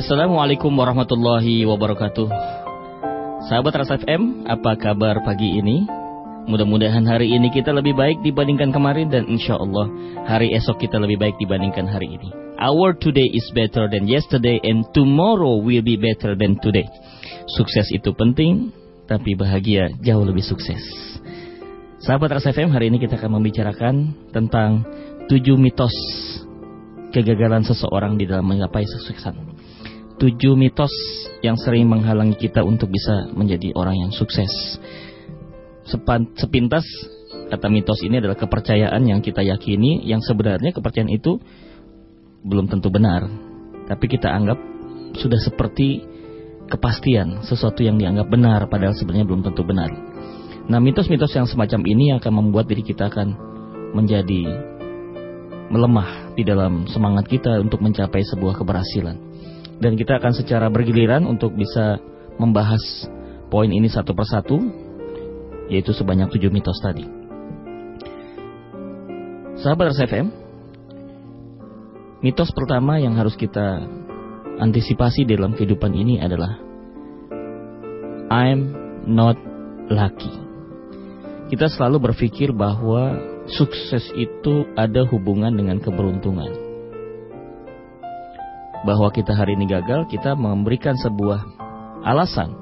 Assalamualaikum warahmatullahi wabarakatuh. Sahabat Rasa FM, apa kabar pagi ini? Mudah-mudahan hari ini kita lebih baik dibandingkan kemarin dan insya Allah hari esok kita lebih baik dibandingkan hari ini. Our today is better than yesterday and tomorrow will be better than today. Sukses itu penting, tapi bahagia jauh lebih sukses. Sahabat Rasa FM, hari ini kita akan membicarakan tentang tujuh mitos kegagalan seseorang di dalam menggapai kesuksesan tujuh mitos yang sering menghalangi kita untuk bisa menjadi orang yang sukses. Sepan, sepintas kata mitos ini adalah kepercayaan yang kita yakini yang sebenarnya kepercayaan itu belum tentu benar. Tapi kita anggap sudah seperti kepastian sesuatu yang dianggap benar padahal sebenarnya belum tentu benar. Nah, mitos-mitos yang semacam ini akan membuat diri kita akan menjadi melemah di dalam semangat kita untuk mencapai sebuah keberhasilan dan kita akan secara bergiliran untuk bisa membahas poin ini satu persatu yaitu sebanyak tujuh mitos tadi. Sahabat RSFM, mitos pertama yang harus kita antisipasi dalam kehidupan ini adalah I'm not lucky. Kita selalu berpikir bahwa sukses itu ada hubungan dengan keberuntungan bahwa kita hari ini gagal, kita memberikan sebuah alasan.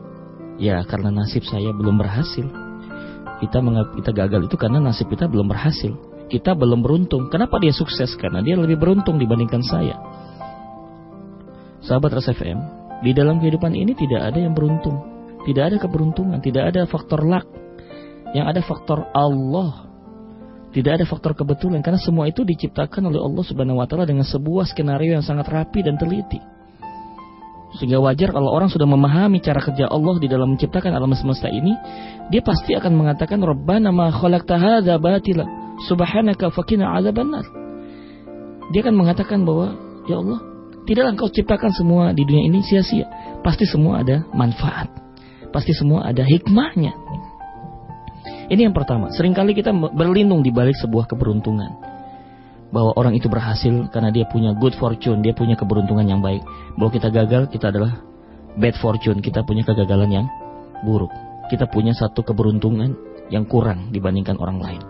Ya, karena nasib saya belum berhasil. Kita menganggap kita gagal itu karena nasib kita belum berhasil. Kita belum beruntung. Kenapa dia sukses? Karena dia lebih beruntung dibandingkan saya. Sahabat RSFM, di dalam kehidupan ini tidak ada yang beruntung. Tidak ada keberuntungan, tidak ada faktor luck. Yang ada faktor Allah tidak ada faktor kebetulan karena semua itu diciptakan oleh Allah Subhanahu wa taala dengan sebuah skenario yang sangat rapi dan teliti. Sehingga wajar kalau orang sudah memahami cara kerja Allah di dalam menciptakan alam semesta ini, dia pasti akan mengatakan Rabbana ma khalaqta hadza batila subhanaka faqina adzabannar. Dia akan mengatakan bahwa ya Allah, tidaklah engkau ciptakan semua di dunia ini sia-sia. Pasti semua ada manfaat. Pasti semua ada hikmahnya. Ini yang pertama. Seringkali kita berlindung di balik sebuah keberuntungan. Bahwa orang itu berhasil karena dia punya good fortune, dia punya keberuntungan yang baik. Bahwa kita gagal, kita adalah bad fortune, kita punya kegagalan yang buruk. Kita punya satu keberuntungan yang kurang dibandingkan orang lain.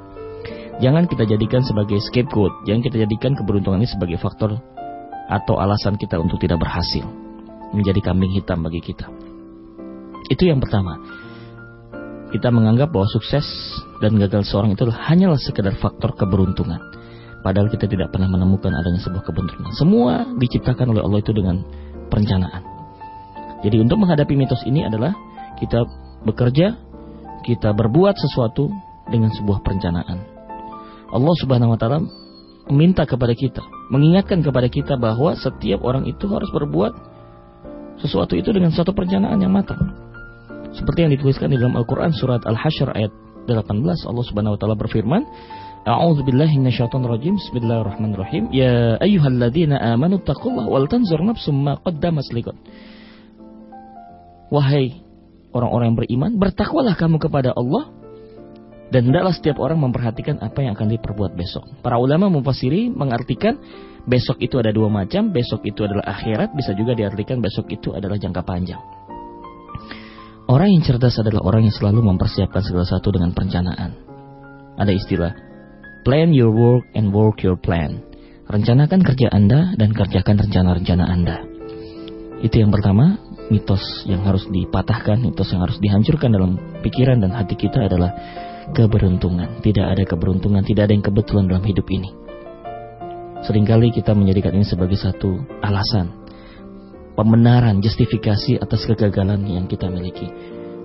Jangan kita jadikan sebagai scapegoat, jangan kita jadikan keberuntungan ini sebagai faktor atau alasan kita untuk tidak berhasil. Menjadi kambing hitam bagi kita. Itu yang pertama kita menganggap bahwa sukses dan gagal seorang itu hanyalah sekedar faktor keberuntungan. Padahal kita tidak pernah menemukan adanya sebuah keberuntungan. Semua diciptakan oleh Allah itu dengan perencanaan. Jadi untuk menghadapi mitos ini adalah kita bekerja, kita berbuat sesuatu dengan sebuah perencanaan. Allah Subhanahu wa taala meminta kepada kita, mengingatkan kepada kita bahwa setiap orang itu harus berbuat sesuatu itu dengan suatu perencanaan yang matang. Seperti yang dituliskan di dalam Al-Quran surat Al-Hashr ayat 18 Allah subhanahu wa ta'ala berfirman A'udzu billahi minasyaitonir rajim. Bismillahirrahmanirrahim. Ya ayyuhalladzina amanu taqullaha wal tanzur nafsum ma qaddamat liqad. Wahai orang-orang yang beriman, bertakwalah kamu kepada Allah dan hendaklah setiap orang memperhatikan apa yang akan diperbuat besok. Para ulama memfasiri mengartikan besok itu ada dua macam, besok itu adalah akhirat, bisa juga diartikan besok itu adalah jangka panjang. Orang yang cerdas adalah orang yang selalu mempersiapkan segala sesuatu dengan perencanaan. Ada istilah, plan your work and work your plan. Rencanakan kerja Anda dan kerjakan rencana-rencana Anda. Itu yang pertama, mitos yang harus dipatahkan, mitos yang harus dihancurkan dalam pikiran dan hati kita adalah keberuntungan. Tidak ada keberuntungan, tidak ada yang kebetulan dalam hidup ini. Seringkali kita menjadikan ini sebagai satu alasan pembenaran, justifikasi atas kegagalan yang kita miliki.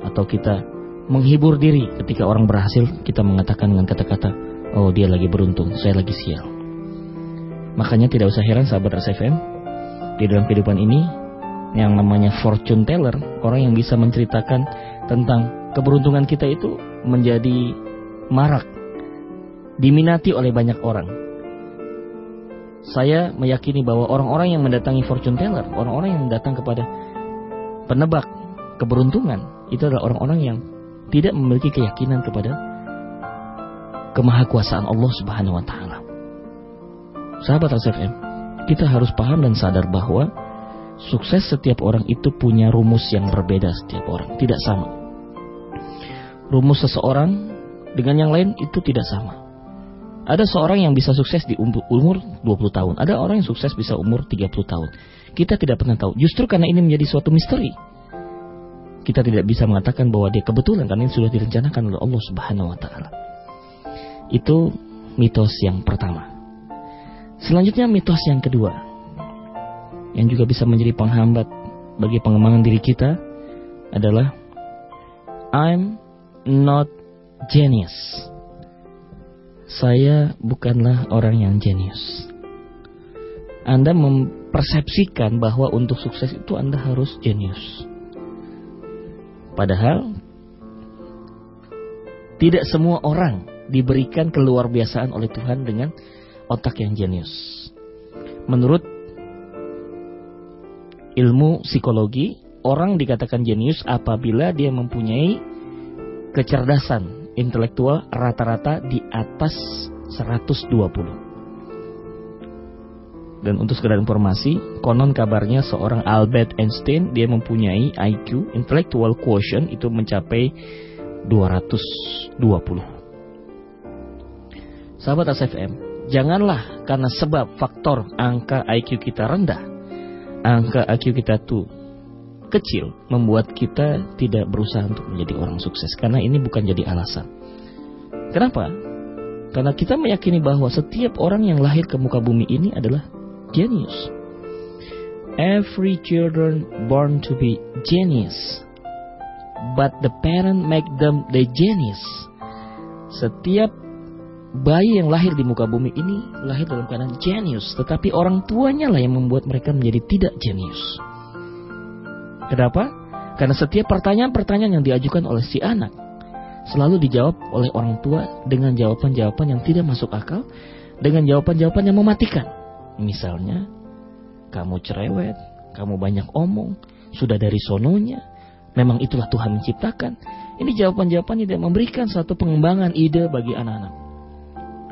Atau kita menghibur diri ketika orang berhasil, kita mengatakan dengan kata-kata, oh dia lagi beruntung, saya lagi sial. Makanya tidak usah heran sahabat RSFM, di dalam kehidupan ini, yang namanya fortune teller, orang yang bisa menceritakan tentang keberuntungan kita itu menjadi marak, diminati oleh banyak orang saya meyakini bahwa orang-orang yang mendatangi fortune teller, orang-orang yang datang kepada penebak keberuntungan, itu adalah orang-orang yang tidak memiliki keyakinan kepada kemahakuasaan Allah Subhanahu wa taala. Sahabat SFM, kita harus paham dan sadar bahwa Sukses setiap orang itu punya rumus yang berbeda setiap orang, tidak sama. Rumus seseorang dengan yang lain itu tidak sama. Ada seorang yang bisa sukses di umur 20 tahun, ada orang yang sukses bisa umur 30 tahun. Kita tidak pernah tahu. Justru karena ini menjadi suatu misteri. Kita tidak bisa mengatakan bahwa dia kebetulan karena ini sudah direncanakan oleh Allah Subhanahu wa taala. Itu mitos yang pertama. Selanjutnya mitos yang kedua yang juga bisa menjadi penghambat bagi pengembangan diri kita adalah I'm not genius. Saya bukanlah orang yang genius. Anda mempersepsikan bahwa untuk sukses itu Anda harus genius. Padahal tidak semua orang diberikan keluar biasaan oleh Tuhan dengan otak yang jenius. Menurut ilmu psikologi, orang dikatakan jenius apabila dia mempunyai kecerdasan intelektual rata-rata di atas 120. Dan untuk sekedar informasi, konon kabarnya seorang Albert Einstein dia mempunyai IQ intellectual quotient itu mencapai 220. Sahabat ASFM, janganlah karena sebab faktor angka IQ kita rendah, angka IQ kita tuh kecil membuat kita tidak berusaha untuk menjadi orang sukses karena ini bukan jadi alasan. Kenapa? Karena kita meyakini bahwa setiap orang yang lahir ke muka bumi ini adalah genius. Every children born to be genius, but the parent make them the genius. Setiap bayi yang lahir di muka bumi ini lahir dalam keadaan genius, tetapi orang tuanya lah yang membuat mereka menjadi tidak genius. Kenapa? Karena setiap pertanyaan-pertanyaan yang diajukan oleh si anak selalu dijawab oleh orang tua dengan jawaban-jawaban yang tidak masuk akal, dengan jawaban-jawaban yang mematikan. Misalnya, kamu cerewet, kamu banyak omong, sudah dari sononya, memang itulah Tuhan menciptakan. Ini jawaban-jawaban yang tidak memberikan satu pengembangan ide bagi anak-anak.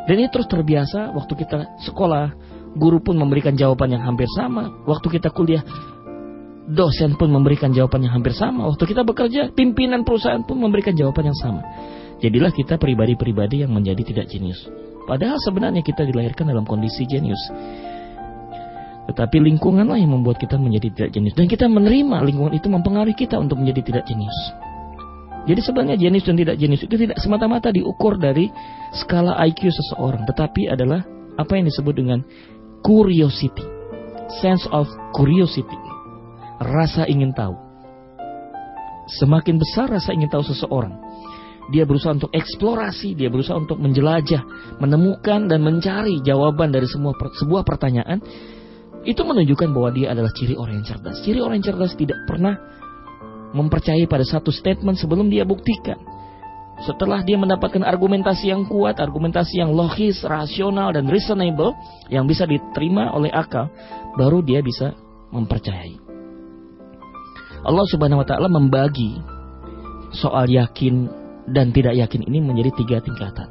Dan ini terus terbiasa waktu kita sekolah, guru pun memberikan jawaban yang hampir sama. Waktu kita kuliah, dosen pun memberikan jawaban yang hampir sama. Waktu kita bekerja, pimpinan perusahaan pun memberikan jawaban yang sama. Jadilah kita pribadi-pribadi yang menjadi tidak jenius. Padahal sebenarnya kita dilahirkan dalam kondisi jenius. Tetapi lingkunganlah yang membuat kita menjadi tidak jenius. Dan kita menerima lingkungan itu mempengaruhi kita untuk menjadi tidak jenius. Jadi sebenarnya jenius dan tidak jenius itu tidak semata-mata diukur dari skala IQ seseorang. Tetapi adalah apa yang disebut dengan curiosity. Sense of curiosity. Rasa ingin tahu. Semakin besar rasa ingin tahu seseorang. Dia berusaha untuk eksplorasi, dia berusaha untuk menjelajah, menemukan dan mencari jawaban dari semua sebuah pertanyaan itu menunjukkan bahwa dia adalah ciri orang yang cerdas. Ciri orang yang cerdas tidak pernah mempercayai pada satu statement sebelum dia buktikan. Setelah dia mendapatkan argumentasi yang kuat, argumentasi yang logis, rasional, dan reasonable, yang bisa diterima oleh akal, baru dia bisa mempercayai. Allah Subhanahu wa Ta'ala membagi soal yakin dan tidak yakin ini menjadi tiga tingkatan.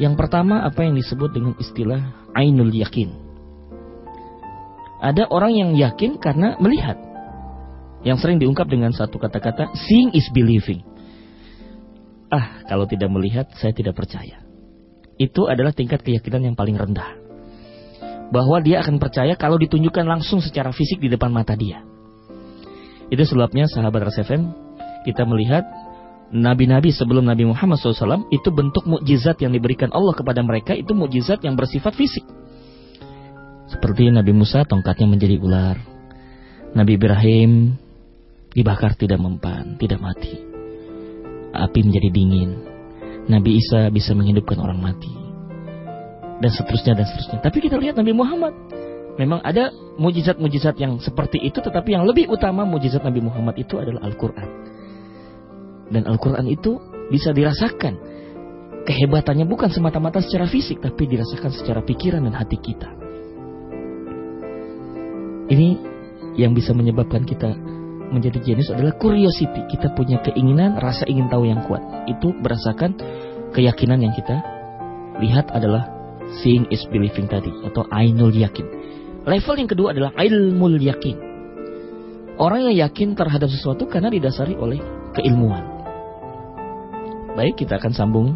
Yang pertama, apa yang disebut dengan istilah ainul yakin. Ada orang yang yakin karena melihat. Yang sering diungkap dengan satu kata-kata, seeing is believing. Ah, kalau tidak melihat, saya tidak percaya. Itu adalah tingkat keyakinan yang paling rendah. Bahwa dia akan percaya kalau ditunjukkan langsung secara fisik di depan mata dia. Itu sebabnya sahabat RSFM, kita melihat nabi-nabi sebelum Nabi Muhammad SAW itu bentuk mukjizat yang diberikan Allah kepada mereka itu mukjizat yang bersifat fisik. Seperti Nabi Musa tongkatnya menjadi ular. Nabi Ibrahim dibakar tidak mempan, tidak mati. Api menjadi dingin. Nabi Isa bisa menghidupkan orang mati. Dan seterusnya dan seterusnya. Tapi kita lihat Nabi Muhammad. Memang ada mujizat-mujizat yang seperti itu, tetapi yang lebih utama mujizat Nabi Muhammad itu adalah Al-Quran. Dan Al-Quran itu bisa dirasakan. Kehebatannya bukan semata-mata secara fisik, tapi dirasakan secara pikiran dan hati kita. Ini yang bisa menyebabkan kita menjadi jenius adalah curiosity. Kita punya keinginan, rasa ingin tahu yang kuat. Itu berdasarkan keyakinan yang kita lihat adalah seeing is believing tadi atau ainul yakin. Level yang kedua adalah ilmul yakin. Orang yang yakin terhadap sesuatu karena didasari oleh keilmuan. Baik, kita akan sambung.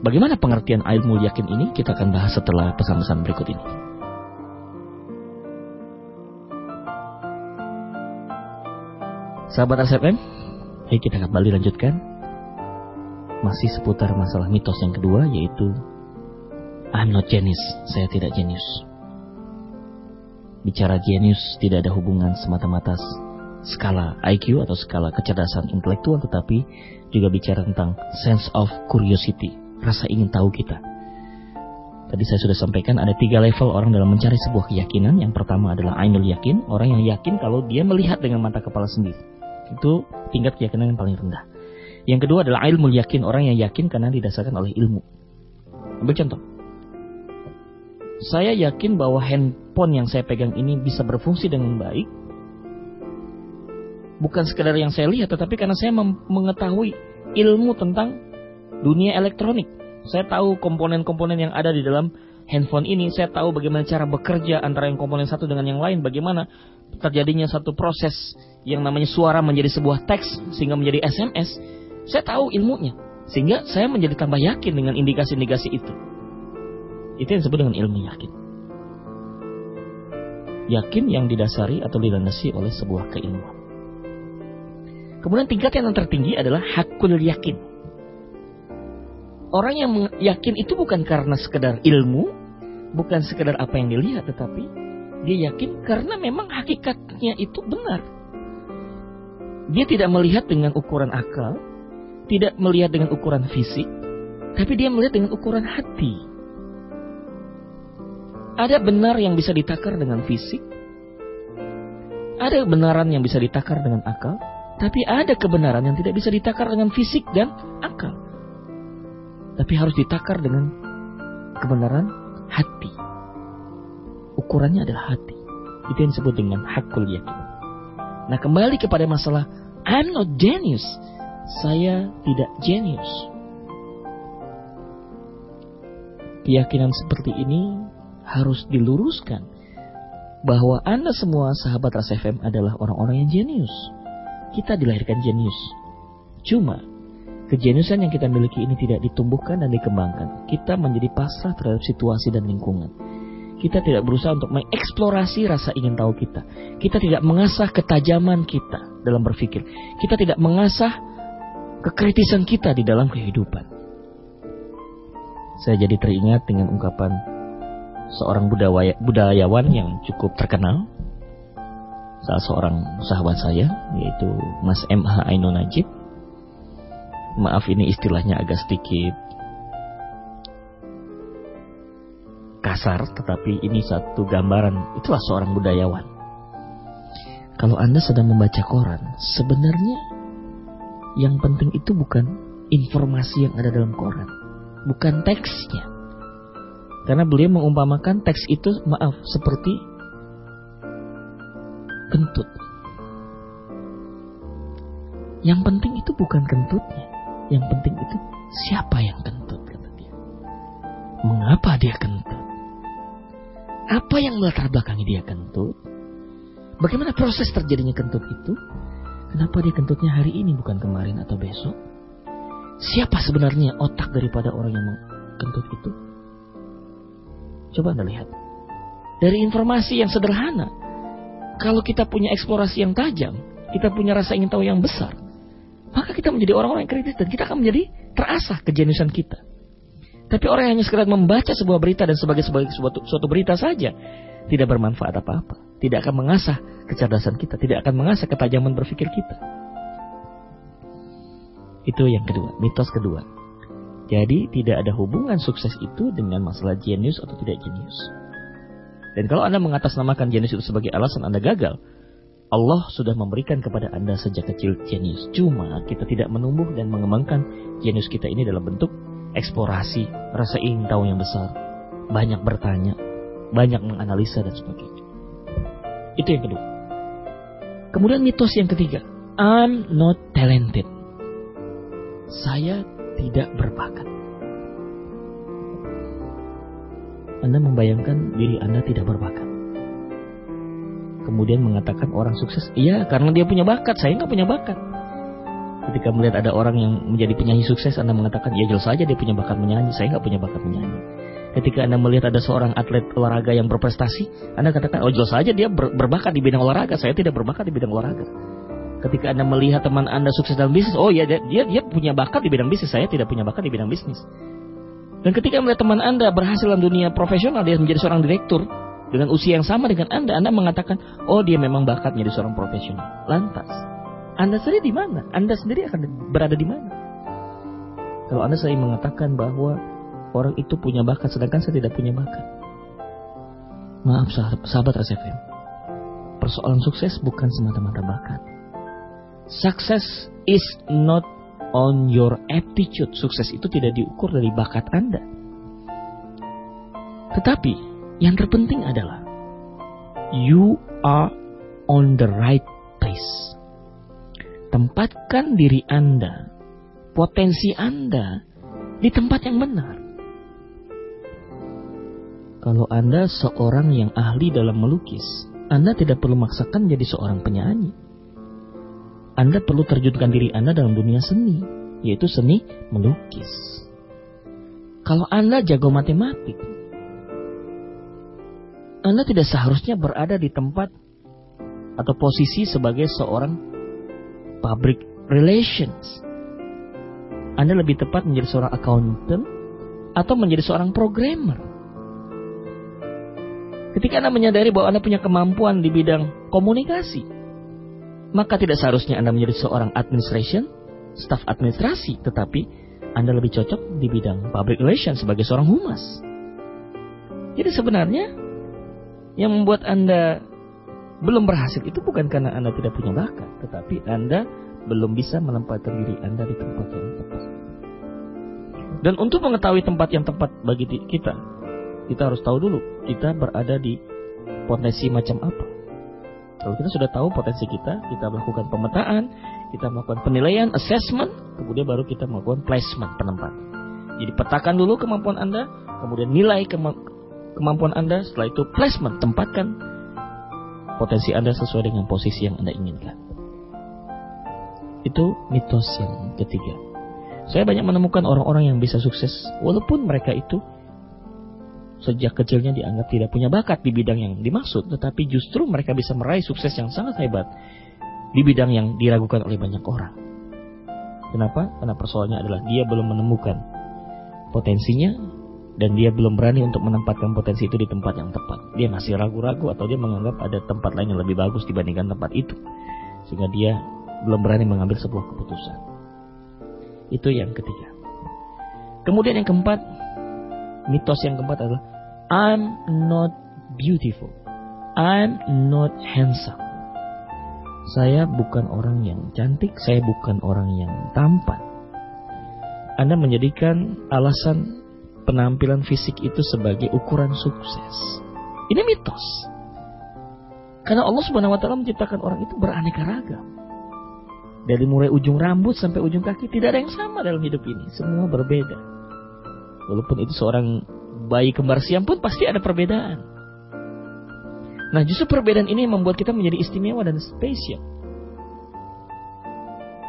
Bagaimana pengertian ilmu yakin ini? Kita akan bahas setelah pesan-pesan berikut ini. Sahabat SFM, ayo kita kembali lanjutkan. Masih seputar masalah mitos yang kedua, yaitu I'm not genius, saya tidak genius. Bicara genius tidak ada hubungan semata-mata skala IQ atau skala kecerdasan intelektual, tetapi juga bicara tentang sense of curiosity, rasa ingin tahu kita. Tadi saya sudah sampaikan ada tiga level orang dalam mencari sebuah keyakinan. Yang pertama adalah ainul yakin, orang yang yakin kalau dia melihat dengan mata kepala sendiri. Itu tingkat keyakinan yang paling rendah. Yang kedua adalah ilmu yakin, orang yang yakin karena didasarkan oleh ilmu. Ambil contoh. Saya yakin bahwa handphone yang saya pegang ini bisa berfungsi dengan baik. Bukan sekedar yang saya lihat, tetapi karena saya mengetahui ilmu tentang dunia elektronik. Saya tahu komponen-komponen yang ada di dalam handphone ini. Saya tahu bagaimana cara bekerja antara yang komponen satu dengan yang lain. Bagaimana terjadinya satu proses yang namanya suara menjadi sebuah teks sehingga menjadi SMS. Saya tahu ilmunya. Sehingga saya menjadi tambah yakin dengan indikasi-indikasi itu. Itu yang disebut dengan ilmu yakin. Yakin yang didasari atau dilandasi oleh sebuah keilmuan. Kemudian tingkat yang tertinggi adalah hakul yakin. Orang yang yakin itu bukan karena sekedar ilmu, bukan sekedar apa yang dilihat, tetapi dia yakin karena memang hakikatnya itu benar. Dia tidak melihat dengan ukuran akal, tidak melihat dengan ukuran fisik, tapi dia melihat dengan ukuran hati. Ada benar yang bisa ditakar dengan fisik, ada kebenaran yang bisa ditakar dengan akal, tapi ada kebenaran yang tidak bisa ditakar dengan fisik dan akal. Tapi harus ditakar dengan kebenaran hati. Ukurannya adalah hati. Itu yang disebut dengan hakul yakin. Nah kembali kepada masalah I'm not genius. Saya tidak genius. Keyakinan seperti ini harus diluruskan bahwa Anda semua sahabat Ras FM adalah orang-orang yang jenius. Kita dilahirkan jenius. Cuma kejeniusan yang kita miliki ini tidak ditumbuhkan dan dikembangkan. Kita menjadi pasrah terhadap situasi dan lingkungan. Kita tidak berusaha untuk mengeksplorasi rasa ingin tahu kita. Kita tidak mengasah ketajaman kita dalam berpikir. Kita tidak mengasah kekritisan kita di dalam kehidupan. Saya jadi teringat dengan ungkapan seorang budaya, budayawan yang cukup terkenal, salah seorang sahabat saya, yaitu Mas MH Aino Najib. Maaf ini istilahnya agak sedikit kasar, tetapi ini satu gambaran, itulah seorang budayawan. Kalau Anda sedang membaca koran, sebenarnya yang penting itu bukan informasi yang ada dalam koran, bukan teksnya, karena beliau mengumpamakan teks itu maaf seperti kentut. Yang penting itu bukan kentutnya. Yang penting itu siapa yang kentut kata dia. Mengapa dia kentut? Apa yang melatar belakangi dia kentut? Bagaimana proses terjadinya kentut itu? Kenapa dia kentutnya hari ini bukan kemarin atau besok? Siapa sebenarnya otak daripada orang yang kentut itu? Coba Anda lihat. Dari informasi yang sederhana, kalau kita punya eksplorasi yang tajam, kita punya rasa ingin tahu yang besar, maka kita menjadi orang-orang yang kritis dan kita akan menjadi terasah kejeniusan kita. Tapi orang yang hanya sekedar membaca sebuah berita dan sebagai sebagai suatu, suatu berita saja tidak bermanfaat apa-apa, tidak akan mengasah kecerdasan kita, tidak akan mengasah ketajaman berpikir kita. Itu yang kedua, mitos kedua. Jadi tidak ada hubungan sukses itu dengan masalah jenius atau tidak jenius. Dan kalau Anda mengatasnamakan jenius itu sebagai alasan Anda gagal, Allah sudah memberikan kepada Anda sejak kecil jenius. Cuma kita tidak menumbuh dan mengembangkan jenius kita ini dalam bentuk eksplorasi, rasa ingin tahu yang besar, banyak bertanya, banyak menganalisa dan sebagainya. Itu yang kedua. Kemudian mitos yang ketiga, I'm not talented. Saya tidak berbakat. Anda membayangkan diri Anda tidak berbakat. kemudian mengatakan orang sukses, iya karena dia punya bakat, saya nggak punya bakat. Ketika melihat ada orang yang menjadi penyanyi sukses, Anda mengatakan, ya jelas saja dia punya bakat menyanyi, saya nggak punya bakat menyanyi. Ketika Anda melihat ada seorang atlet olahraga yang berprestasi, Anda katakan, oh jelas saja dia ber berbakat di bidang olahraga, saya tidak berbakat di bidang olahraga. Ketika Anda melihat teman Anda sukses dalam bisnis, oh ya dia, dia punya bakat di bidang bisnis, saya tidak punya bakat di bidang bisnis. Dan ketika melihat teman Anda berhasil dalam dunia profesional, dia menjadi seorang direktur, dengan usia yang sama dengan Anda, Anda mengatakan, oh dia memang bakat menjadi seorang profesional. Lantas, Anda sendiri di mana? Anda sendiri akan berada di mana? Kalau Anda sering mengatakan bahwa orang itu punya bakat sedangkan saya tidak punya bakat. Maaf sahabat, sahabat RSFM. Persoalan sukses bukan semata-mata bakat. Success is not on your aptitude. Sukses itu tidak diukur dari bakat Anda. Tetapi yang terpenting adalah you are on the right place. Tempatkan diri Anda, potensi Anda di tempat yang benar. Kalau Anda seorang yang ahli dalam melukis, Anda tidak perlu maksakan jadi seorang penyanyi. Anda perlu terjunkan diri Anda dalam dunia seni, yaitu seni melukis. Kalau Anda jago matematik, Anda tidak seharusnya berada di tempat atau posisi sebagai seorang public relations. Anda lebih tepat menjadi seorang accountant atau menjadi seorang programmer. Ketika Anda menyadari bahwa Anda punya kemampuan di bidang komunikasi, maka tidak seharusnya Anda menjadi seorang administration, staf administrasi, tetapi Anda lebih cocok di bidang public relations sebagai seorang humas. Jadi sebenarnya yang membuat Anda belum berhasil itu bukan karena Anda tidak punya bakat, tetapi Anda belum bisa menempatkan diri Anda di tempat yang tepat. Dan untuk mengetahui tempat yang tepat bagi kita, kita harus tahu dulu kita berada di potensi macam apa. Kalau kita sudah tahu potensi kita, kita melakukan pemetaan, kita melakukan penilaian, assessment, kemudian baru kita melakukan placement penempatan. Jadi petakan dulu kemampuan Anda, kemudian nilai kema kemampuan Anda, setelah itu placement, tempatkan potensi Anda sesuai dengan posisi yang Anda inginkan. Itu mitos yang ketiga. Saya banyak menemukan orang-orang yang bisa sukses walaupun mereka itu sejak kecilnya dianggap tidak punya bakat di bidang yang dimaksud, tetapi justru mereka bisa meraih sukses yang sangat hebat di bidang yang diragukan oleh banyak orang. Kenapa? Karena persoalannya adalah dia belum menemukan potensinya dan dia belum berani untuk menempatkan potensi itu di tempat yang tepat. Dia masih ragu-ragu atau dia menganggap ada tempat lain yang lebih bagus dibandingkan tempat itu. Sehingga dia belum berani mengambil sebuah keputusan. Itu yang ketiga. Kemudian yang keempat, mitos yang keempat adalah I'm not beautiful. I'm not handsome. Saya bukan orang yang cantik, saya bukan orang yang tampan. Anda menjadikan alasan penampilan fisik itu sebagai ukuran sukses. Ini mitos. Karena Allah Subhanahu wa taala menciptakan orang itu beraneka ragam. Dari mulai ujung rambut sampai ujung kaki tidak ada yang sama dalam hidup ini, semua berbeda. Walaupun itu seorang bayi kembar siam pun pasti ada perbedaan. Nah justru perbedaan ini membuat kita menjadi istimewa dan spesial.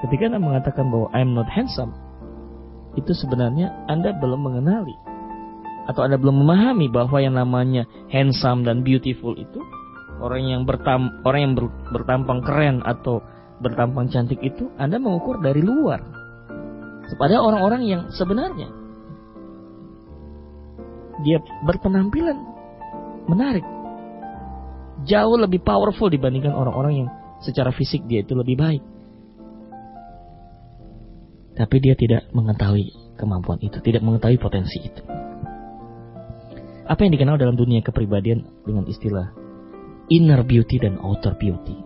Ketika Anda mengatakan bahwa I'm not handsome, itu sebenarnya Anda belum mengenali atau Anda belum memahami bahwa yang namanya handsome dan beautiful itu orang yang bertam orang yang ber, bertampang keren atau bertampang cantik itu Anda mengukur dari luar. Kepada orang-orang yang sebenarnya dia berpenampilan menarik. Jauh lebih powerful dibandingkan orang-orang yang secara fisik dia itu lebih baik. Tapi dia tidak mengetahui kemampuan itu, tidak mengetahui potensi itu. Apa yang dikenal dalam dunia kepribadian dengan istilah inner beauty dan outer beauty.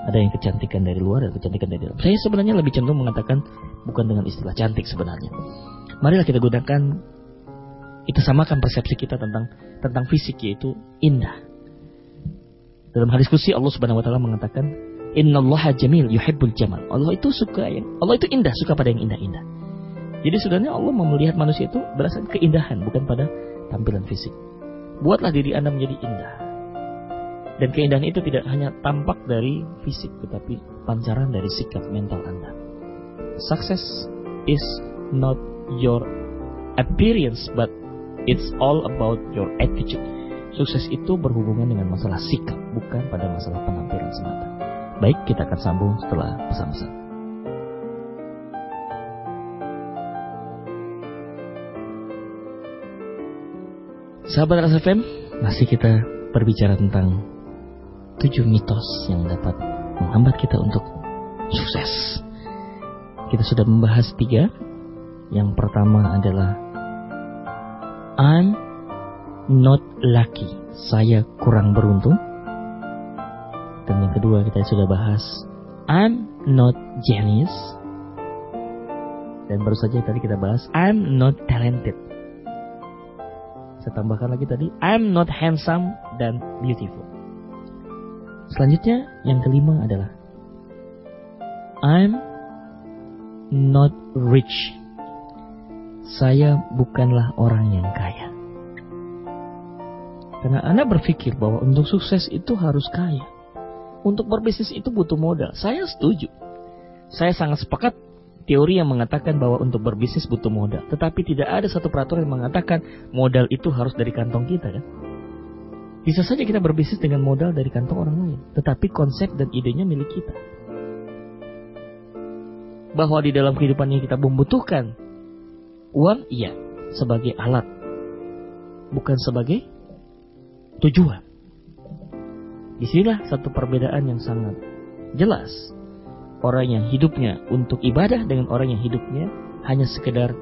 Ada yang kecantikan dari luar dan kecantikan dari dalam. Saya sebenarnya lebih cenderung mengatakan bukan dengan istilah cantik sebenarnya. Marilah kita gunakan kita samakan persepsi kita tentang tentang fisik yaitu indah. Dalam hadis kursi Allah Subhanahu wa taala mengatakan, "Innallaha jamil yuhibbul jamal." Allah itu suka yang Allah itu indah, suka pada yang indah-indah. Jadi sebenarnya Allah melihat manusia itu berdasarkan keindahan, bukan pada tampilan fisik. Buatlah diri Anda menjadi indah. Dan keindahan itu tidak hanya tampak dari fisik, tetapi pancaran dari sikap mental Anda. Success is not your appearance, but it's all about your attitude. Sukses itu berhubungan dengan masalah sikap, bukan pada masalah penampilan semata. Baik, kita akan sambung setelah pesan-pesan. Sahabat Rasa FM, masih kita berbicara tentang tujuh mitos yang dapat menghambat kita untuk sukses. Kita sudah membahas tiga. Yang pertama adalah I'm not lucky. Saya kurang beruntung. Dan yang kedua kita sudah bahas I'm not genius. Dan baru saja tadi kita bahas I'm not talented. Saya tambahkan lagi tadi, I'm not handsome dan beautiful. Selanjutnya, yang kelima adalah I'm not rich. Saya bukanlah orang yang kaya. Karena Anda berpikir bahwa untuk sukses itu harus kaya. Untuk berbisnis itu butuh modal. Saya setuju. Saya sangat sepakat teori yang mengatakan bahwa untuk berbisnis butuh modal. Tetapi tidak ada satu peraturan yang mengatakan modal itu harus dari kantong kita kan. Bisa saja kita berbisnis dengan modal dari kantong orang lain. Tetapi konsep dan idenya milik kita. Bahwa di dalam kehidupan yang kita membutuhkan uang, iya. Sebagai alat. Bukan sebagai tujuan. Di sinilah satu perbedaan yang sangat jelas orang yang hidupnya untuk ibadah dengan orang yang hidupnya hanya sekedar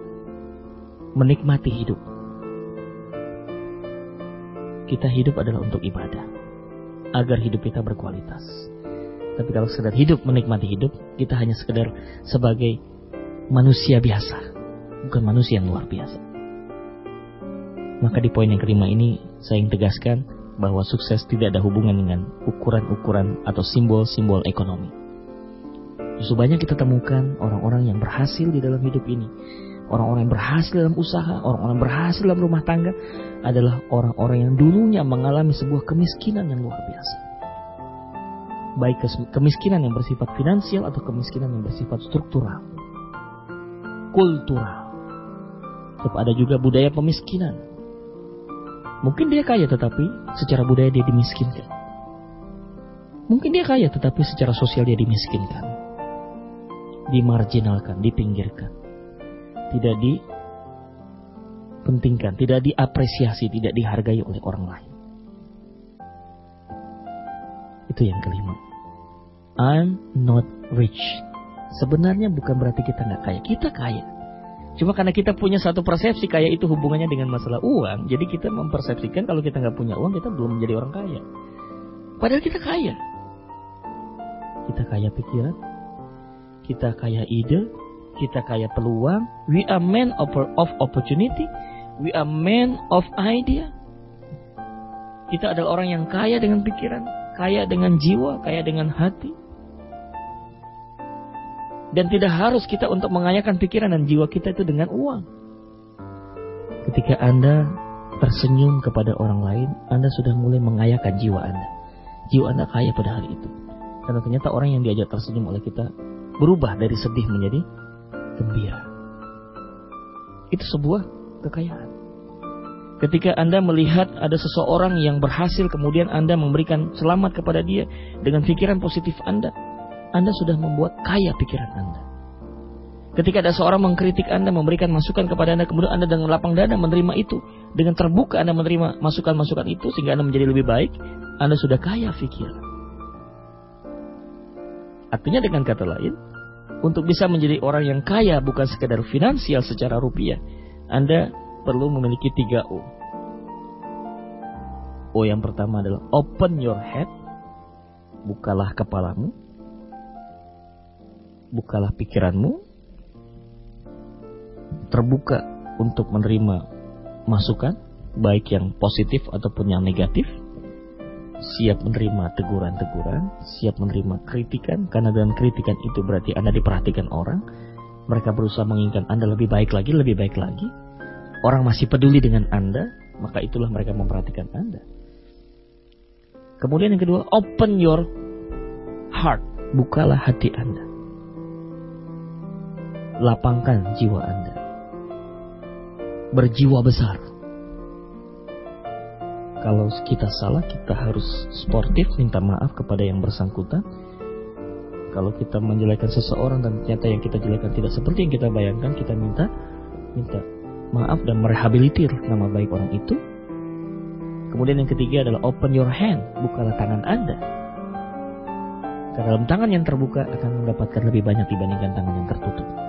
menikmati hidup. Kita hidup adalah untuk ibadah, agar hidup kita berkualitas. Tapi kalau sekedar hidup menikmati hidup, kita hanya sekedar sebagai manusia biasa, bukan manusia yang luar biasa. Maka di poin yang kelima ini saya ingin tegaskan bahwa sukses tidak ada hubungan dengan ukuran-ukuran atau simbol-simbol ekonomi. Justru banyak kita temukan orang-orang yang berhasil di dalam hidup ini. Orang-orang yang berhasil dalam usaha, orang-orang berhasil dalam rumah tangga adalah orang-orang yang dulunya mengalami sebuah kemiskinan yang luar biasa. Baik kemiskinan yang bersifat finansial atau kemiskinan yang bersifat struktural, kultural. Ada juga budaya pemiskinan. Mungkin dia kaya tetapi secara budaya dia dimiskinkan. Mungkin dia kaya tetapi secara sosial dia dimiskinkan dimarginalkan, dipinggirkan. Tidak dipentingkan, tidak diapresiasi, tidak dihargai oleh orang lain. Itu yang kelima. I'm not rich. Sebenarnya bukan berarti kita nggak kaya. Kita kaya. Cuma karena kita punya satu persepsi kaya itu hubungannya dengan masalah uang. Jadi kita mempersepsikan kalau kita nggak punya uang kita belum menjadi orang kaya. Padahal kita kaya. Kita kaya pikiran, kita kaya ide, kita kaya peluang, we are men of opportunity, we are men of idea. Kita adalah orang yang kaya dengan pikiran, kaya dengan jiwa, kaya dengan hati. Dan tidak harus kita untuk mengayakan pikiran dan jiwa kita itu dengan uang. Ketika Anda tersenyum kepada orang lain, Anda sudah mulai mengayakan jiwa Anda. Jiwa Anda kaya pada hari itu. Karena ternyata orang yang diajak tersenyum oleh kita berubah dari sedih menjadi gembira. Itu sebuah kekayaan. Ketika Anda melihat ada seseorang yang berhasil kemudian Anda memberikan selamat kepada dia dengan pikiran positif Anda, Anda sudah membuat kaya pikiran Anda. Ketika ada seorang mengkritik Anda, memberikan masukan kepada Anda, kemudian Anda dengan lapang dada menerima itu, dengan terbuka Anda menerima masukan-masukan itu sehingga Anda menjadi lebih baik, Anda sudah kaya pikiran. Artinya dengan kata lain, untuk bisa menjadi orang yang kaya bukan sekedar finansial secara rupiah, Anda perlu memiliki tiga O. O yang pertama adalah open your head, bukalah kepalamu, bukalah pikiranmu, terbuka untuk menerima masukan, baik yang positif ataupun yang negatif siap menerima teguran-teguran, siap menerima kritikan, karena dengan kritikan itu berarti Anda diperhatikan orang. Mereka berusaha menginginkan Anda lebih baik lagi, lebih baik lagi. Orang masih peduli dengan Anda, maka itulah mereka memperhatikan Anda. Kemudian yang kedua, open your heart. Bukalah hati Anda. Lapangkan jiwa Anda. Berjiwa besar. Kalau kita salah, kita harus sportif, minta maaf kepada yang bersangkutan. Kalau kita menjelekkan seseorang dan ternyata yang kita jelekkan tidak seperti yang kita bayangkan, kita minta minta maaf dan merehabilitir nama baik orang itu Kemudian yang ketiga adalah open your hand, bukalah tangan Anda. Karena dalam tangan yang terbuka akan mendapatkan lebih banyak dibandingkan tangan yang tertutup.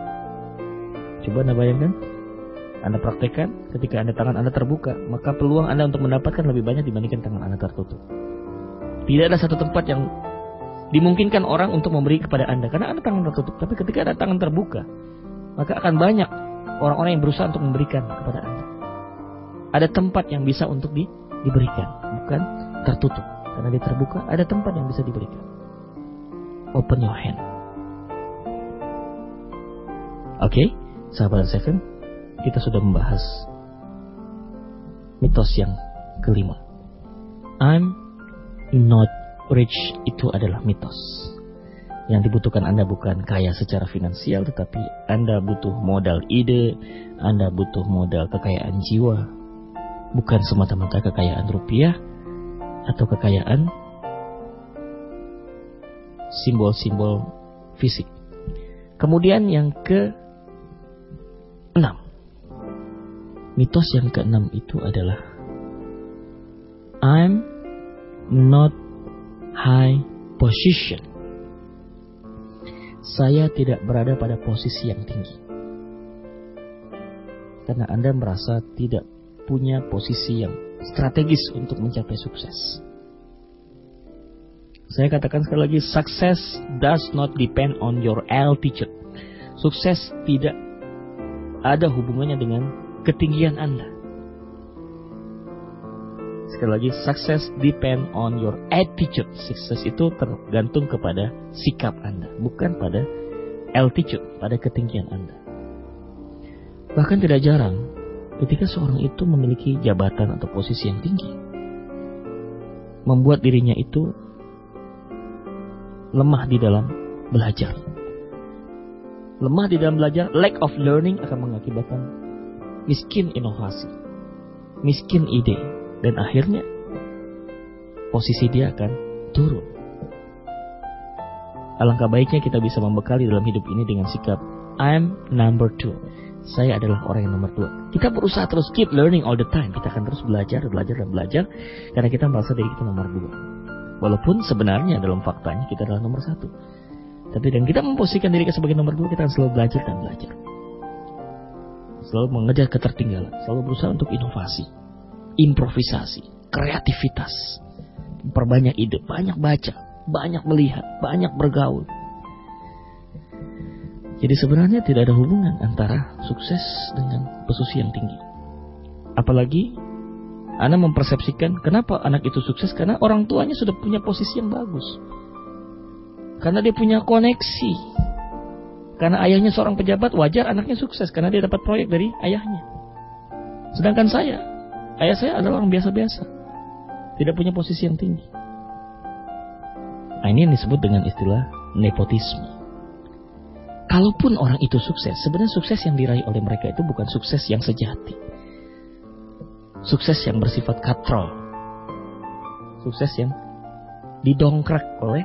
Coba Anda bayangkan, Anda praktekkan ketika Anda tangan Anda terbuka, maka peluang Anda untuk mendapatkan lebih banyak dibandingkan tangan Anda tertutup. Tidak ada satu tempat yang dimungkinkan orang untuk memberi kepada Anda karena Anda tangan tertutup, tapi ketika ada tangan terbuka, maka akan banyak orang-orang yang berusaha untuk memberikan kepada Anda. Ada tempat yang bisa untuk di diberikan, bukan tertutup. Karena dia terbuka, ada tempat yang bisa diberikan. Open your hand. Oke, okay, sahabat Seven, kita sudah membahas mitos yang kelima. I'm not rich itu adalah mitos. Yang dibutuhkan Anda bukan kaya secara finansial, tetapi Anda butuh modal ide, Anda butuh modal kekayaan jiwa, bukan semata-mata kekayaan rupiah atau kekayaan simbol-simbol fisik. Kemudian yang ke mitos yang keenam itu adalah I'm not high position. Saya tidak berada pada posisi yang tinggi. Karena Anda merasa tidak punya posisi yang strategis untuk mencapai sukses. Saya katakan sekali lagi, success does not depend on your altitude. Sukses tidak ada hubungannya dengan ketinggian Anda. Sekali lagi, success depend on your attitude. Sukses itu tergantung kepada sikap Anda, bukan pada altitude, pada ketinggian Anda. Bahkan tidak jarang, ketika seorang itu memiliki jabatan atau posisi yang tinggi, membuat dirinya itu lemah di dalam belajar. Lemah di dalam belajar, lack of learning akan mengakibatkan miskin inovasi, miskin ide, dan akhirnya posisi dia akan turun. Alangkah baiknya kita bisa membekali dalam hidup ini dengan sikap I'm number two saya adalah orang yang nomor dua. Kita berusaha terus keep learning all the time. Kita akan terus belajar, belajar, dan belajar. Karena kita merasa diri kita nomor dua. Walaupun sebenarnya dalam faktanya kita adalah nomor satu. Tapi dan kita memposisikan diri kita sebagai nomor dua, kita akan selalu belajar dan belajar. Selalu mengejar ketertinggalan. Selalu berusaha untuk inovasi. Improvisasi. Kreativitas. Perbanyak ide. Banyak baca. Banyak melihat. Banyak bergaul jadi sebenarnya tidak ada hubungan antara sukses dengan posisi yang tinggi. Apalagi Anda mempersepsikan kenapa anak itu sukses karena orang tuanya sudah punya posisi yang bagus. Karena dia punya koneksi. Karena ayahnya seorang pejabat, wajar anaknya sukses karena dia dapat proyek dari ayahnya. Sedangkan saya, ayah saya adalah orang biasa-biasa. Tidak punya posisi yang tinggi. Nah, ini yang disebut dengan istilah nepotisme. Kalaupun orang itu sukses, sebenarnya sukses yang diraih oleh mereka itu bukan sukses yang sejati. Sukses yang bersifat katrol. Sukses yang didongkrak oleh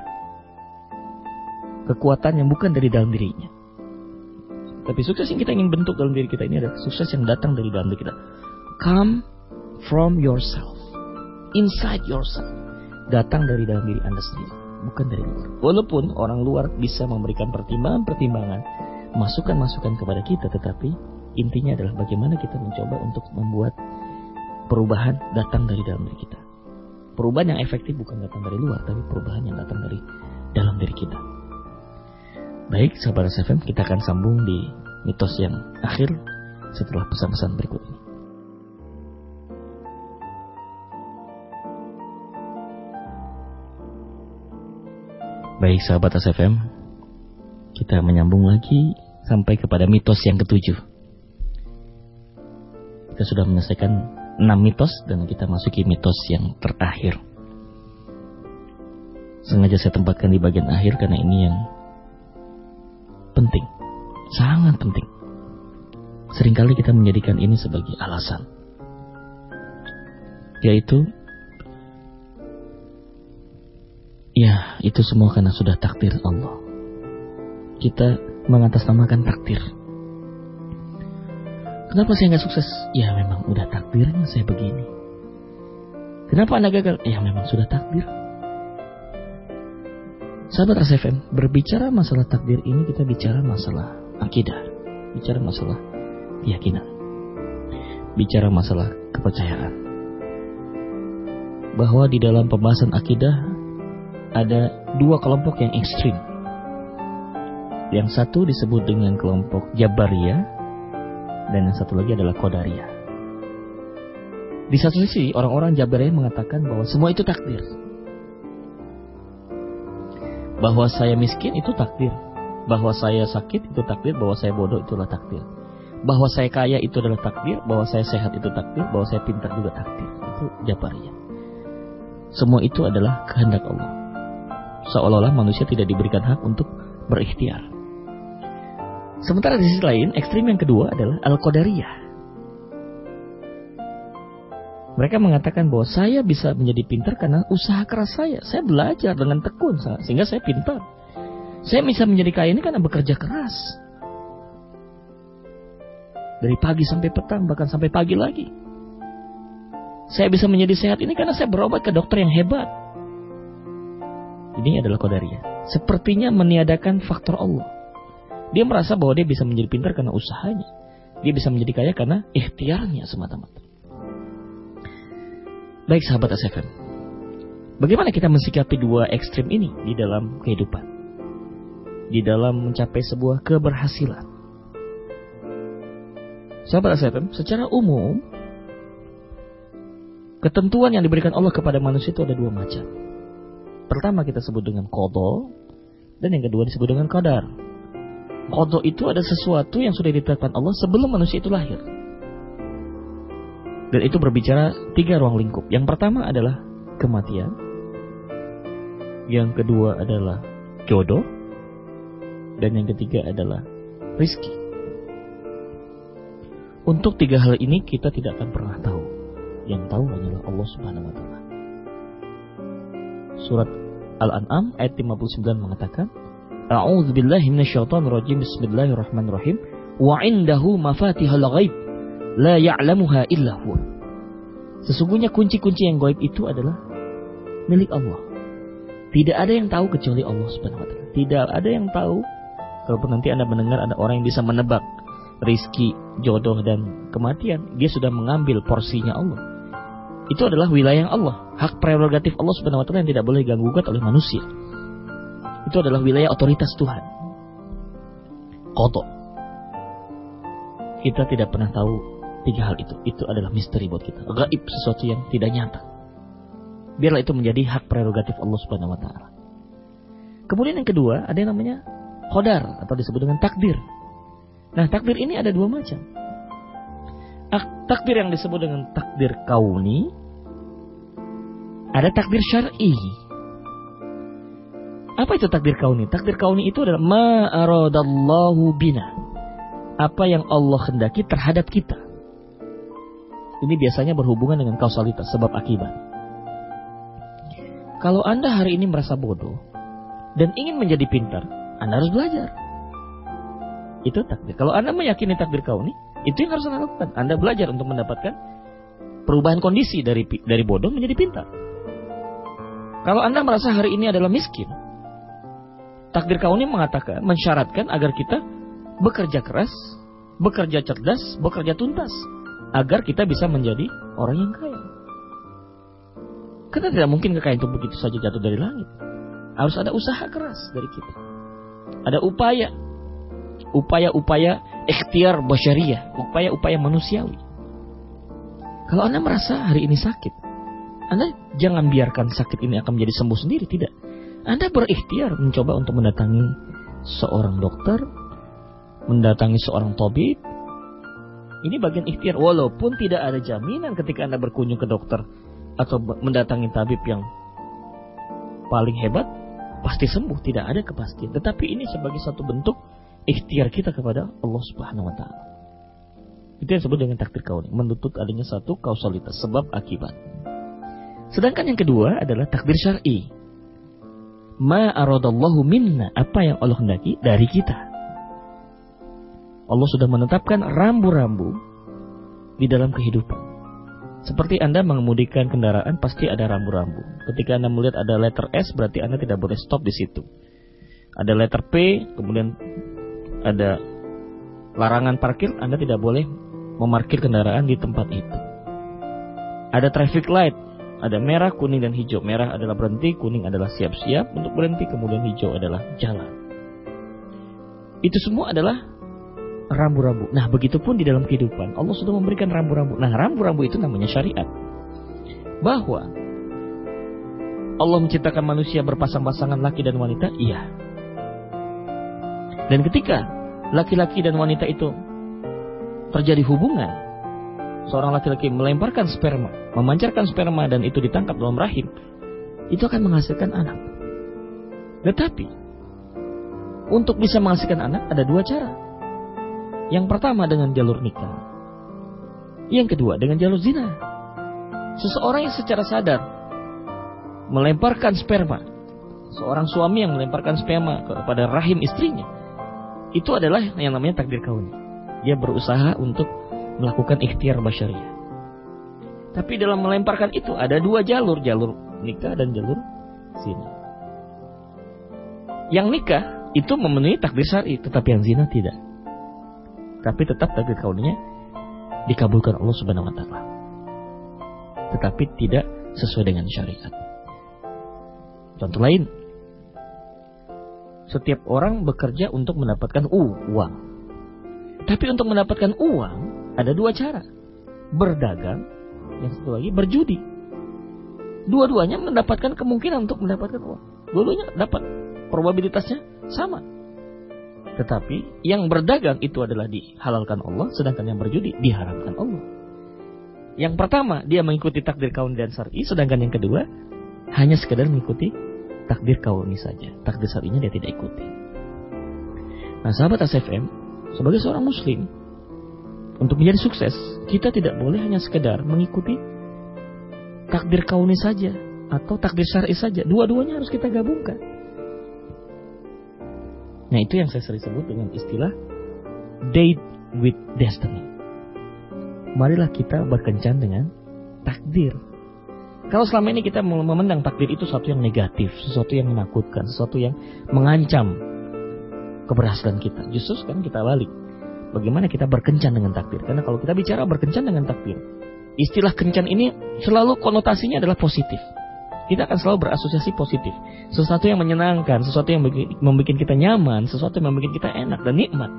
kekuatan yang bukan dari dalam dirinya. Tapi sukses yang kita ingin bentuk dalam diri kita ini adalah sukses yang datang dari dalam diri kita. Come from yourself. Inside yourself. Datang dari dalam diri Anda sendiri bukan dari luar. Walaupun orang luar bisa memberikan pertimbangan-pertimbangan, masukan-masukan kepada kita, tetapi intinya adalah bagaimana kita mencoba untuk membuat perubahan datang dari dalam diri kita. Perubahan yang efektif bukan datang dari luar, tapi perubahan yang datang dari dalam diri kita. Baik, sahabat SFM, kita akan sambung di mitos yang akhir setelah pesan-pesan berikut ini. Baik sahabat SFM, kita menyambung lagi sampai kepada mitos yang ketujuh. Kita sudah menyelesaikan enam mitos dan kita masuki mitos yang terakhir. Sengaja saya tempatkan di bagian akhir karena ini yang penting. Sangat penting. Seringkali kita menjadikan ini sebagai alasan. Yaitu Ya, itu semua karena sudah takdir Allah. Kita mengatasnamakan takdir. Kenapa saya nggak sukses? Ya memang udah takdirnya saya begini. Kenapa anda gagal? Ya memang sudah takdir. Sahabat RSFM, berbicara masalah takdir ini kita bicara masalah akidah. Bicara masalah keyakinan. Bicara masalah kepercayaan. Bahwa di dalam pembahasan akidah ada dua kelompok yang ekstrim. Yang satu disebut dengan kelompok Jabariyah dan yang satu lagi adalah Qadariyah. Di satu sisi orang-orang Jabariyah mengatakan bahwa semua itu takdir. Bahwa saya miskin itu takdir. Bahwa saya sakit itu takdir, bahwa saya bodoh itulah takdir. Bahwa saya kaya itu adalah takdir, bahwa saya sehat itu takdir, bahwa saya pintar juga takdir. Itu Jabariyah. Semua itu adalah kehendak Allah seolah-olah manusia tidak diberikan hak untuk berikhtiar. Sementara di sisi lain, ekstrim yang kedua adalah Al-Qadariyah. Mereka mengatakan bahwa saya bisa menjadi pintar karena usaha keras saya. Saya belajar dengan tekun sehingga saya pintar. Saya bisa menjadi kaya ini karena bekerja keras. Dari pagi sampai petang, bahkan sampai pagi lagi. Saya bisa menjadi sehat ini karena saya berobat ke dokter yang hebat. Ini adalah kodaria. Sepertinya meniadakan faktor Allah. Dia merasa bahwa dia bisa menjadi pintar karena usahanya. Dia bisa menjadi kaya karena ikhtiarnya semata-mata. Baik sahabat SFM. Bagaimana kita mensikapi dua ekstrim ini di dalam kehidupan? Di dalam mencapai sebuah keberhasilan. Sahabat SFM, secara umum, ketentuan yang diberikan Allah kepada manusia itu ada dua macam. Pertama kita sebut dengan kodo, dan yang kedua disebut dengan kadar. Kodo itu ada sesuatu yang sudah ditetapkan Allah sebelum manusia itu lahir. Dan itu berbicara tiga ruang lingkup. Yang pertama adalah kematian. Yang kedua adalah jodoh. Dan yang ketiga adalah rizki. Untuk tiga hal ini kita tidak akan pernah tahu. Yang tahu hanyalah Allah Subhanahu wa taala. Surat Al-An'am ayat 59 mengatakan, A'udzu billahi minasyaitonir rajim. Bismillahirrahmanirrahim. Wa 'indahu mafatihul ghaib la ya'lamuha illa huwa. Sesungguhnya kunci-kunci yang gaib itu adalah milik Allah. Tidak ada yang tahu kecuali Allah Subhanahu wa taala. Tidak ada yang tahu kalaupun nanti Anda mendengar ada orang yang bisa menebak rizki, jodoh dan kematian, dia sudah mengambil porsinya Allah itu adalah wilayah Allah, hak prerogatif Allah Subhanahu wa taala yang tidak boleh diganggu oleh manusia. Itu adalah wilayah otoritas Tuhan. Koto. Kita tidak pernah tahu tiga hal itu. Itu adalah misteri buat kita. Gaib sesuatu yang tidak nyata. Biarlah itu menjadi hak prerogatif Allah Subhanahu wa taala. Kemudian yang kedua, ada yang namanya kodar atau disebut dengan takdir. Nah, takdir ini ada dua macam. Takdir yang disebut dengan takdir kauni ada takdir syar'i. Apa itu takdir kauni? Takdir kauni itu adalah ma'aradallahu bina. Apa yang Allah hendaki terhadap kita. Ini biasanya berhubungan dengan kausalitas, sebab akibat. Kalau Anda hari ini merasa bodoh dan ingin menjadi pintar, Anda harus belajar. Itu takdir. Kalau Anda meyakini takdir kauni, itu yang harus Anda lakukan. Anda belajar untuk mendapatkan perubahan kondisi dari dari bodoh menjadi pintar. Kalau Anda merasa hari ini adalah miskin, takdir kauni mengatakan, mensyaratkan agar kita bekerja keras, bekerja cerdas, bekerja tuntas, agar kita bisa menjadi orang yang kaya. Karena tidak mungkin kekayaan itu begitu saja jatuh dari langit. Harus ada usaha keras dari kita. Ada upaya. Upaya-upaya ikhtiar basyariah, upaya-upaya manusiawi. Kalau Anda merasa hari ini sakit, Anda jangan biarkan sakit ini akan menjadi sembuh sendiri, tidak. Anda berikhtiar mencoba untuk mendatangi seorang dokter, mendatangi seorang tabib. Ini bagian ikhtiar walaupun tidak ada jaminan ketika Anda berkunjung ke dokter atau mendatangi tabib yang paling hebat, pasti sembuh, tidak ada kepastian. Tetapi ini sebagai satu bentuk ikhtiar kita kepada Allah Subhanahu wa taala. Itu yang disebut dengan takdir kauni, menuntut adanya satu kausalitas sebab akibat. Sedangkan yang kedua adalah takdir syar'i. Ma aradallahu minna, apa yang Allah hendaki dari kita. Allah sudah menetapkan rambu-rambu di dalam kehidupan. Seperti Anda mengemudikan kendaraan pasti ada rambu-rambu. Ketika Anda melihat ada letter S berarti Anda tidak boleh stop di situ. Ada letter P, kemudian ada larangan parkir, Anda tidak boleh memarkir kendaraan di tempat itu. Ada traffic light, ada merah, kuning, dan hijau. Merah adalah berhenti, kuning adalah siap-siap untuk berhenti, kemudian hijau adalah jalan. Itu semua adalah rambu-rambu. Nah, begitupun di dalam kehidupan. Allah sudah memberikan rambu-rambu. Nah, rambu-rambu itu namanya syariat. Bahwa Allah menciptakan manusia berpasang-pasangan laki dan wanita, iya. Dan ketika laki-laki dan wanita itu terjadi hubungan, seorang laki-laki melemparkan sperma, memancarkan sperma dan itu ditangkap dalam rahim, itu akan menghasilkan anak. Tetapi untuk bisa menghasilkan anak ada dua cara. Yang pertama dengan jalur nikah. Yang kedua dengan jalur zina. Seseorang yang secara sadar melemparkan sperma, seorang suami yang melemparkan sperma kepada rahim istrinya, itu adalah yang namanya takdir kauni dia berusaha untuk melakukan ikhtiar basyariah. Tapi dalam melemparkan itu ada dua jalur, jalur nikah dan jalur zina. Yang nikah itu memenuhi takdir syar'i, tetapi yang zina tidak. Tapi tetap takdir kaunnya dikabulkan Allah Subhanahu wa taala. Tetapi tidak sesuai dengan syariat. Contoh lain, setiap orang bekerja untuk mendapatkan uang. Tapi untuk mendapatkan uang ada dua cara. Berdagang, yang satu lagi berjudi. Dua-duanya mendapatkan kemungkinan untuk mendapatkan uang. Dua-duanya dapat. Probabilitasnya sama. Tetapi yang berdagang itu adalah dihalalkan Allah, sedangkan yang berjudi diharamkan Allah. Yang pertama, dia mengikuti takdir kaun dan syar'i, sedangkan yang kedua hanya sekedar mengikuti takdir kauni saja. Takdir syar'inya dia tidak ikuti. Nah, sahabat ASFM, sebagai seorang muslim untuk menjadi sukses kita tidak boleh hanya sekedar mengikuti takdir kauni saja atau takdir syar'i saja dua-duanya harus kita gabungkan nah itu yang saya sering sebut dengan istilah date with destiny marilah kita berkencan dengan takdir kalau selama ini kita memandang takdir itu sesuatu yang negatif, sesuatu yang menakutkan, sesuatu yang mengancam keberhasilan kita. Justru sekarang kita balik. Bagaimana kita berkencan dengan takdir? Karena kalau kita bicara berkencan dengan takdir, istilah kencan ini selalu konotasinya adalah positif. Kita akan selalu berasosiasi positif. Sesuatu yang menyenangkan, sesuatu yang membuat kita nyaman, sesuatu yang membuat kita enak dan nikmat.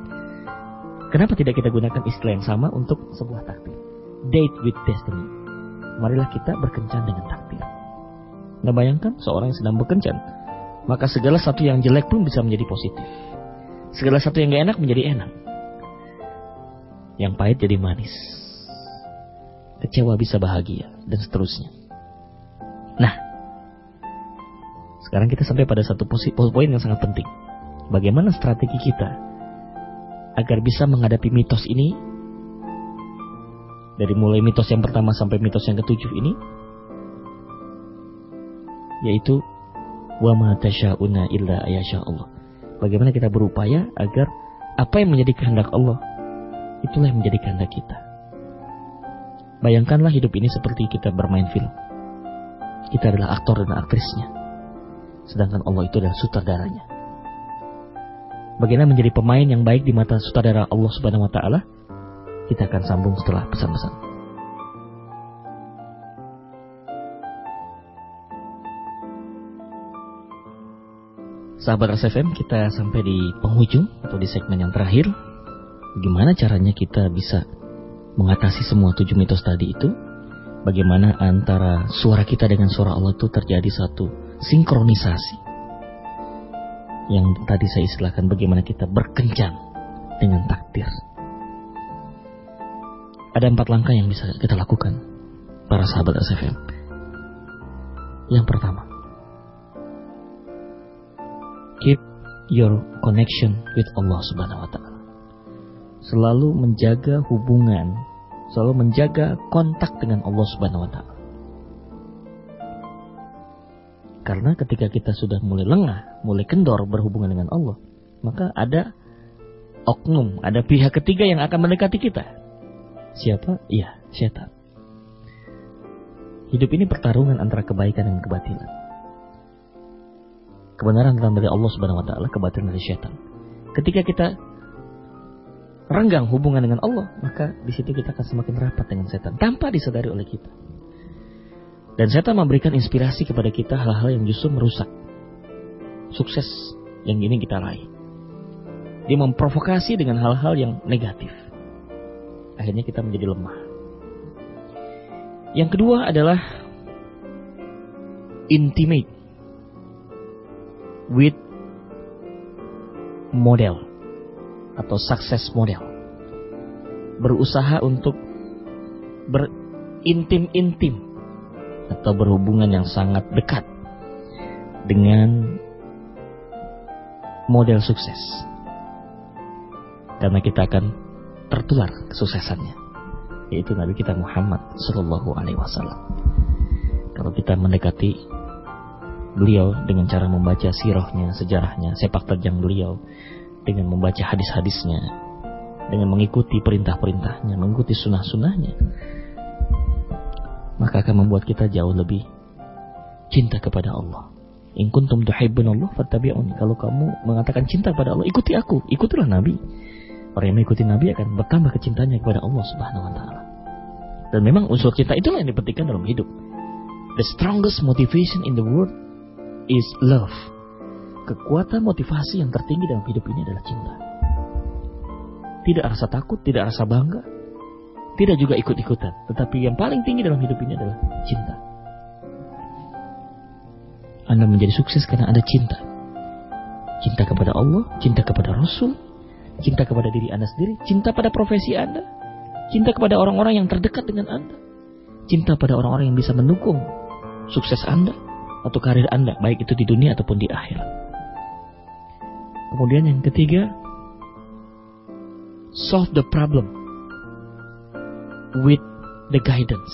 Kenapa tidak kita gunakan istilah yang sama untuk sebuah takdir? Date with destiny. Marilah kita berkencan dengan takdir. Nah bayangkan seorang yang sedang berkencan, maka segala satu yang jelek pun bisa menjadi positif. Segala satu yang gak enak menjadi enak. Yang pahit jadi manis. Kecewa bisa bahagia. Dan seterusnya. Nah. Sekarang kita sampai pada satu poin yang sangat penting. Bagaimana strategi kita agar bisa menghadapi mitos ini dari mulai mitos yang pertama sampai mitos yang ketujuh ini yaitu wa ma illa ayasha Allah bagaimana kita berupaya agar apa yang menjadi kehendak Allah itulah yang menjadi kehendak kita. Bayangkanlah hidup ini seperti kita bermain film. Kita adalah aktor dan aktrisnya. Sedangkan Allah itu adalah sutradaranya. Bagaimana menjadi pemain yang baik di mata sutradara Allah Subhanahu wa taala? Kita akan sambung setelah pesan-pesan. Sahabat RSFM, kita sampai di penghujung atau di segmen yang terakhir. Bagaimana caranya kita bisa mengatasi semua tujuh mitos tadi itu? Bagaimana antara suara kita dengan suara Allah itu terjadi satu sinkronisasi. Yang tadi saya istilahkan bagaimana kita berkencan dengan takdir. Ada empat langkah yang bisa kita lakukan, para sahabat SFM. Yang pertama, keep your connection with Allah Subhanahu wa taala. Selalu menjaga hubungan, selalu menjaga kontak dengan Allah Subhanahu wa taala. Karena ketika kita sudah mulai lengah, mulai kendor berhubungan dengan Allah, maka ada oknum, ada pihak ketiga yang akan mendekati kita. Siapa? Iya, setan. Hidup ini pertarungan antara kebaikan dan kebatilan. Kebenaran datang dari Allah Subhanahu wa taala, kebatilan dari setan. Ketika kita renggang hubungan dengan Allah, maka di situ kita akan semakin rapat dengan setan tanpa disadari oleh kita. Dan setan memberikan inspirasi kepada kita hal-hal yang justru merusak sukses yang ini kita raih. Dia memprovokasi dengan hal-hal yang negatif. Akhirnya kita menjadi lemah. Yang kedua adalah intimate with model atau success model. Berusaha untuk berintim-intim atau berhubungan yang sangat dekat dengan model sukses. Karena kita akan tertular kesuksesannya, yaitu Nabi kita Muhammad Shallallahu Alaihi Wasallam. Kalau kita mendekati beliau dengan cara membaca sirahnya, sejarahnya, sepak terjang beliau, dengan membaca hadis-hadisnya, dengan mengikuti perintah-perintahnya, mengikuti sunnah-sunnahnya, maka akan membuat kita jauh lebih cinta kepada Allah. In kuntum Allah fattabi'uni. Kalau kamu mengatakan cinta kepada Allah, ikuti aku, ikutilah Nabi. Orang yang mengikuti Nabi akan bertambah kecintanya kepada Allah Subhanahu wa taala. Dan memang unsur cinta itulah yang dipentingkan dalam hidup. The strongest motivation in the world is love. Kekuatan motivasi yang tertinggi dalam hidup ini adalah cinta. Tidak rasa takut, tidak rasa bangga, tidak juga ikut-ikutan. Tetapi yang paling tinggi dalam hidup ini adalah cinta. Anda menjadi sukses karena ada cinta. Cinta kepada Allah, cinta kepada Rasul, cinta kepada diri Anda sendiri, cinta pada profesi Anda, cinta kepada orang-orang yang terdekat dengan Anda, cinta pada orang-orang yang bisa mendukung sukses Anda atau karir Anda, baik itu di dunia ataupun di akhirat. Kemudian yang ketiga, solve the problem with the guidance.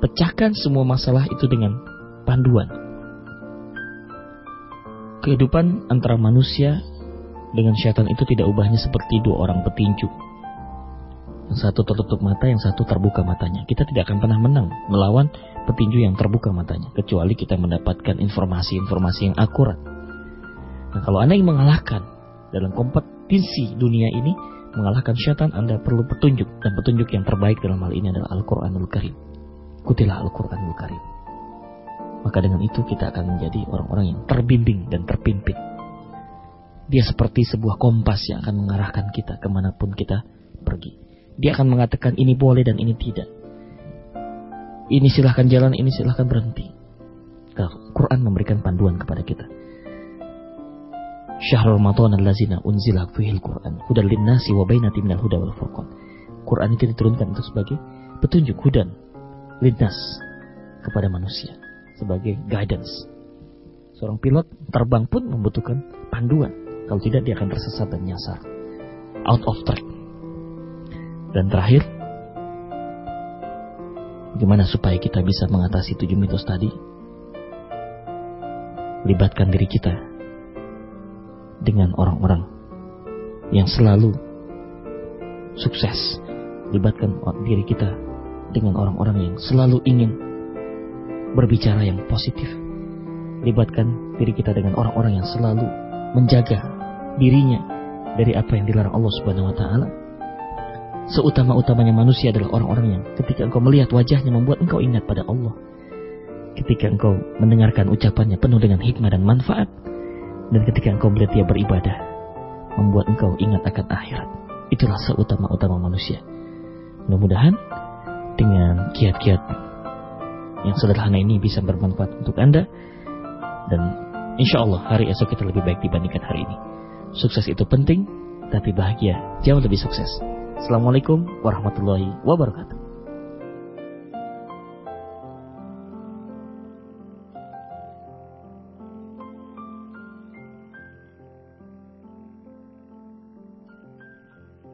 Pecahkan semua masalah itu dengan panduan. Kehidupan antara manusia dengan syaitan itu tidak ubahnya seperti dua orang petinju. Yang satu tertutup mata, yang satu terbuka matanya. Kita tidak akan pernah menang melawan petinju yang terbuka matanya. Kecuali kita mendapatkan informasi-informasi yang akurat. Nah kalau Anda yang mengalahkan dalam kompetisi dunia ini, mengalahkan syaitan, Anda perlu petunjuk. Dan petunjuk yang terbaik dalam hal ini adalah Al-Quranul Karim. Kutilah Al-Quranul Karim. Maka dengan itu kita akan menjadi orang-orang yang terbimbing dan terpimpin. Dia seperti sebuah kompas yang akan mengarahkan kita ke mana pun kita pergi. Dia akan mengatakan ini boleh dan ini tidak. Ini silahkan jalan, ini silahkan berhenti. Al-Quran memberikan panduan kepada kita. Syahrul Ramadan allazina unzila fihil Quran hudal linnasi wa bainati minal huda wal furqan. Quran itu diturunkan untuk sebagai petunjuk hudan linnas kepada manusia sebagai guidance. Seorang pilot terbang pun membutuhkan panduan. Kalau tidak dia akan tersesat dan nyasar. Out of track. Dan terakhir, bagaimana supaya kita bisa mengatasi tujuh mitos tadi? Libatkan diri kita dengan orang-orang yang selalu sukses. Libatkan diri kita dengan orang-orang yang selalu ingin berbicara yang positif. Libatkan diri kita dengan orang-orang yang selalu menjaga dirinya dari apa yang dilarang Allah Subhanahu wa taala. Seutama-utamanya manusia adalah orang-orang yang ketika engkau melihat wajahnya membuat engkau ingat pada Allah. Ketika engkau mendengarkan ucapannya penuh dengan hikmah dan manfaat, dan ketika engkau melihat dia beribadah, membuat engkau ingat akan akhirat. Itulah seutama-utama manusia. Mudah-mudahan dengan kiat-kiat yang sederhana ini bisa bermanfaat untuk Anda. Dan insya Allah hari esok kita lebih baik dibandingkan hari ini. Sukses itu penting, tapi bahagia jauh lebih sukses. Assalamualaikum warahmatullahi wabarakatuh.